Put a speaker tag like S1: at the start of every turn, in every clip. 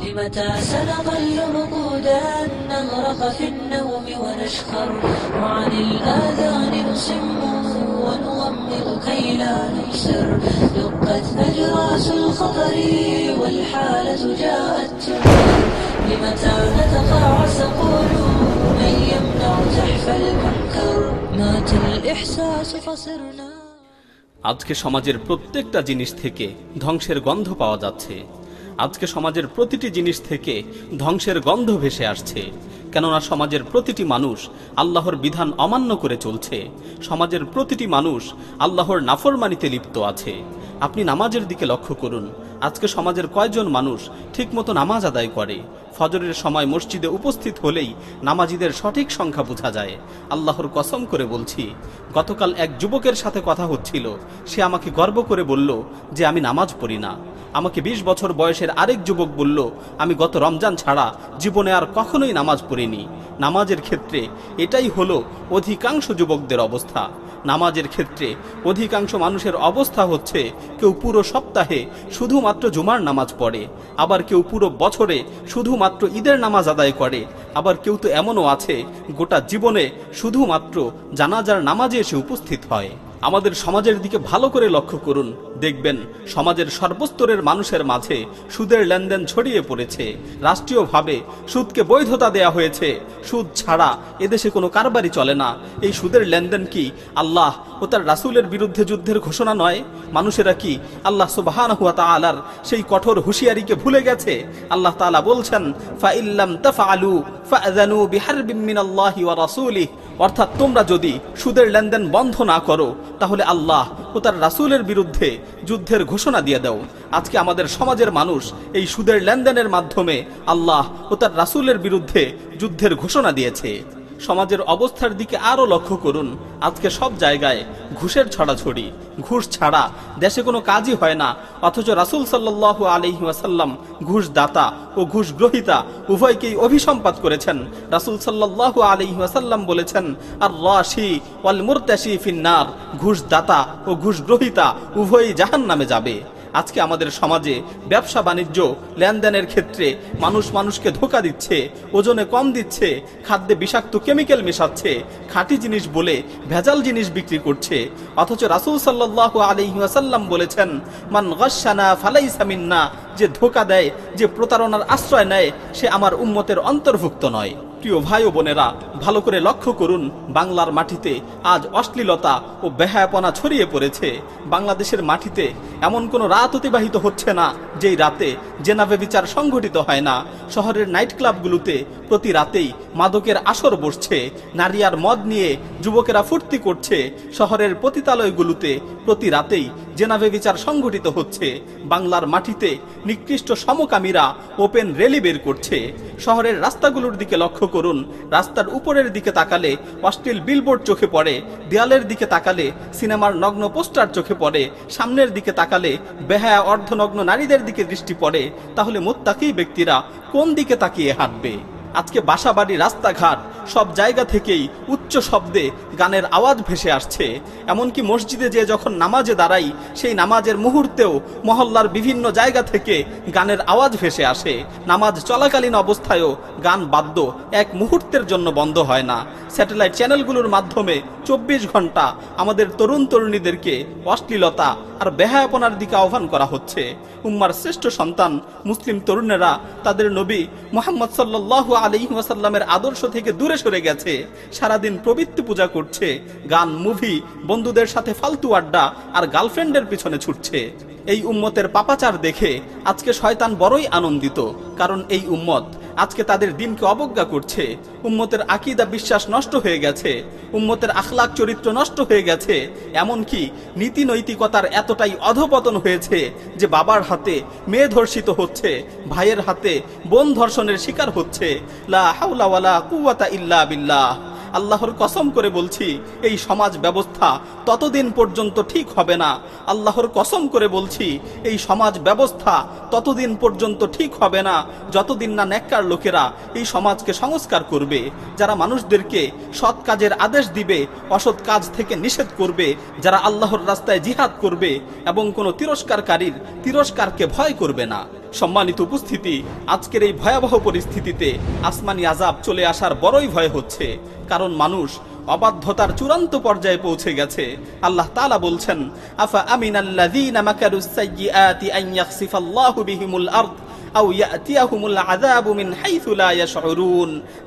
S1: لمتى سنظل رقودا نغرق في النوم ونشخر وعن الآذان نصم ونغمض كي لا نبصر دقت أجراس الخطر والحالة جاءت تنكر لمتى نتقاعس قولوا من يمنع زحف المنكر مات الإحساس فصرنا
S2: আজকে সমাজের প্রত্যেকটা জিনিস থেকে ধ্বংসের গন্ধ পাওয়া যাচ্ছে আজকে সমাজের প্রতিটি জিনিস থেকে ধ্বংসের গন্ধ ভেসে আসছে। কেননা সমাজের প্রতিটি মানুষ আল্লাহর বিধান অমান্য করে চলছে। সমাজের প্রতিটি মানুষ আল্লাহর নাফরমানিতে লিপ্ত আছে। আপনি নামাজের দিকে লক্ষ্য করুন। আজকে সমাজের কয়জন মানুষ ঠিকমতো নামাজ আদায় করে? ফজরের সময় মসজিদে উপস্থিত হলেই নামাজিদের সঠিক সংখ্যা বোঝা যায়। আল্লাহর কসম করে বলছি, গতকাল এক যুবকের সাথে কথা হচ্ছিল। সে আমাকে গর্ব করে বলল যে আমি নামাজ পড়ি না। আমাকে ২০ বছর বয়সের আরেক যুবক বলল, আমি গত রমজান ছাড়া জীবনে আর কখনোই নামাজ পড়িনি। নামাজের ক্ষেত্রে এটাই হলো অধিকাংশ যুবকদের অবস্থা। নামাজের ক্ষেত্রে অধিকাংশ মানুষের অবস্থা হচ্ছে কেউ পুরো সপ্তাহে শুধুমাত্র জুমার নামাজ পড়ে, আবার কেউ পুরো বছরে শুধুমাত্র ঈদের নামাজ আদায় করে, আবার কেউ তো এমনও আছে গোটা জীবনে শুধুমাত্র জানাজার নামাজে এসে উপস্থিত হয়। আমাদের সমাজের দিকে ভালো করে লক্ষ্য করুন। দেখবেন, সমাজের সর্বস্তরের মানুষের মাঝে সুদের লেনদেন ছড়িয়ে পড়েছে। রাষ্ট্রীয়ভাবে সুদকে বৈধতা দেয়া হয়েছে। সুদ ছাড়া এদেশে কোনো কারবারই চলে না। এই সুদের লেনদেন কি আল্লাহ ও তার রাসুলের বিরুদ্ধে যুদ্ধের ঘোষণা নয়? মানুষেরা কি আল্লাহ সুবাহান হুয়া তালার সেই কঠোর হুঁশিয়ারিকে ভুলে গেছে? আল্লাহ তাআলা বলছেন ফাইল্লাম ওয়া রাসূলিহি। অর্থাৎ তোমরা যদি সুদের লেনদেন বন্ধ না করো তাহলে আল্লাহ ও তার রাসুলের বিরুদ্ধে যুদ্ধের ঘোষণা দিয়ে দাও। আজকে আমাদের সমাজের মানুষ এই সুদের লেনদেনের মাধ্যমে আল্লাহ ও তার রাসুলের বিরুদ্ধে যুদ্ধের ঘোষণা দিয়েছে। সমাজের অবস্থার দিকে আরও লক্ষ্য করুন। আজকে সব জায়গায় ঘুষের ছড়াছড়ি, ঘুষ ছাড়া দেশে কোনো কাজই হয় না। অথচ রাসুল সাল্লাহ আলহি ওয়াসাল্লাম ঘুষ দাতা ও ঘুষ গ্রহিতা উভয়কেই অভিসম্পাত করেছেন। রাসুল সাল্লাহ আলহি ওয়াসাল্লাম বলেছেন আর রাশি ওয়াল মুরতাশি ফিন্নার। ঘুষ দাতা ও ঘুষ গ্রহিতা উভয়ই জাহান নামে যাবে। আজকে আমাদের সমাজে ব্যবসা বাণিজ্য লেনদেনের ক্ষেত্রে মানুষ মানুষকে ধোকা দিচ্ছে, ওজনে কম দিচ্ছে, খাদ্যে বিষাক্ত কেমিক্যাল মেশাচ্ছে, খাঁটি জিনিস বলে ভেজাল জিনিস বিক্রি করছে। অথচ রাসুল সাল্লাহ আলহিহাসাল্লাম বলেছেন, মান গসানা ফালাই সামিন্না যে ধোকা দেয়, যে প্রতারণার আশ্রয় নেয়, সে আমার উম্মতের অন্তর্ভুক্ত নয়। প্রিয় ভাই ও বোনেরা, ভালো করে লক্ষ্য করুন, বাংলার মাটিতে আজ অশ্লীলতা ও বেহায়াপনা ছড়িয়ে পড়েছে। বাংলাদেশের মাটিতে এমন কোনো রাত অতিবাহিত হচ্ছে না, যেই রাতে জেনাবে বিচার সংঘটিত হয় না। শহরের নাইট ক্লাবগুলোতে প্রতি রাতেই মাদকের আসর বসছে, নারী আর মদ নিয়ে যুবকেরা ফুর্তি করছে। শহরের পতিতালয়গুলোতে প্রতি রাতেই জেনাবে বিচার সংঘটিত হচ্ছে। বাংলার মাটিতে নিকৃষ্ট সমকামীরা ওপেন রেলি বের করছে। শহরের রাস্তাগুলোর দিকে লক্ষ্য করুন। রাস্তার উপরের দিকে তাকালে অশ্লীল বিলবোর্ড চোখে পড়ে, দেয়ালের দিকে তাকালে সিনেমার নগ্ন পোস্টার চোখে পড়ে, সামনের দিকে তাকালে বেহায়া অর্ধনগ্ন নারীদের দিকে দৃষ্টি পড়ে। তাহলে মোত্তাকি ব্যক্তিরা কোন দিকে তাকিয়ে হাঁটবে? আজকে বাসাবাড়ি রাস্তাঘাট সব জায়গা থেকেই উচ্চ শব্দে গানের আওয়াজ ভেসে আসছে। এমনকি মসজিদে যে যখন নামাজে দাঁড়াই, সেই নামাজের মুহূর্তেও মহল্লার বিভিন্ন জায়গা থেকে গানের আওয়াজ ভেসে আসে। নামাজ চলাকালীন অবস্থায়ও গান বাদ্য এক মুহূর্তের জন্য বন্ধ হয় না। স্যাটেলাইট চ্যানেলগুলোর মাধ্যমে চব্বিশ ঘণ্টা আমাদের তরুণ তরুণীদেরকে অশ্লীলতা আর বেহায়াপনার দিকে আহ্বান করা হচ্ছে। উম্মার শ্রেষ্ঠ সন্তান মুসলিম তরুণেরা, তাদের নবী মোহাম্মদ সাল্লাহ আলী ওয়াসাল্লামের আদর্শ থেকে দূরে সরে গেছে, সারাদিন প্রবৃত্তি পূজা করছে, গান মুভি বন্ধুদের সাথে ফালতু আড্ডা আর গার্লফ্রেন্ডের পিছনে ছুটছে। এই উম্মতের পাপাচার দেখে আজকে শয়তান বড়ই আনন্দিত, কারণ এই উম্মত আজকে তাদের দিনকে অবজ্ঞা করছে। উম্মতের আকিদা বিশ্বাস নষ্ট হয়ে গেছে। উম্মতের আখলাক চরিত্র নষ্ট হয়ে গেছে। এমনকি নীতি নৈতিকতার এতটাই অধপতন হয়েছে যে বাবার হাতে মেয়ে ধর্ষিত হচ্ছে, ভাইয়ের হাতে বোন ধর্ষণের শিকার হচ্ছে। লা হাউলা ওয়ালা কুওয়াতা ইল্লা বিল্লাহ। আল্লাহর কসম করে বলছি, এই সমাজ ব্যবস্থা ততদিন পর্যন্ত ঠিক হবে না। আল্লাহর কসম করে বলছি, এই সমাজ ব্যবস্থা ততদিন পর্যন্ত ঠিক হবে না। যতদিন না নেককার লোকেরা এই সমাজকে সংস্কার করবে, যারা মানুষদেরকে সৎ কাজের আদেশ দিবে, অসৎ কাজ থেকে নিষেধ করবে, যারা আল্লাহর রাস্তায় জিহাদ করবে এবং কোনো তিরস্কারকারীর তিরস্কারকে ভয় করবে না। সম্মানিত উপস্থিতি, আজকের এই ভয়াবহ পরিস্থিতিতে আসমানি আজাব চলে আসার বড়ই ভয় হচ্ছে। কারণ মানুষ অবাধ্যতার চূড়ান্ত পর্যায়ে পৌঁছে গেছে। আল্লাহ তালা বলছেন, আফা আমিনাল্লাযীনা মাকারুস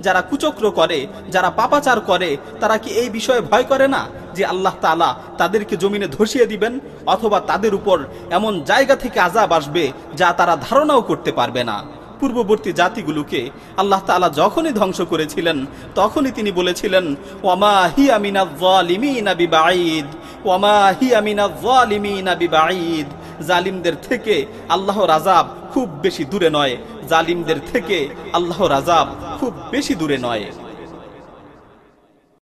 S2: যারা কুচক্র করে, যারা পাপাচার করে, তারা কি এই বিষয়ে ভয় করে না যে আল্লাহ তাআলা তাদেরকে জমিনে ধসিয়ে দিবেন অথবা তাদের উপর এমন জায়গা থেকে আযাব আসবে যা তারা ধারণাও করতে পারবে না? পূর্ববর্তী জাতিগুলোকে আল্লাহ তাআলা যখনই ধ্বংস করেছিলেন, তখনই তিনি বলেছিলেন, ওয়ামা হিয়া মিনাজ জালিমিনা বিবাঈদ, ওয়ামা হিয়া মিনাজ জালিমিনা বিবাঈদ। জালিমদের থেকে আল্লাহর আযাব খুব বেশি দূরে নয়। জালিমদের থেকে আল্লাহর আজাব খুব বেশি দূরে নয়।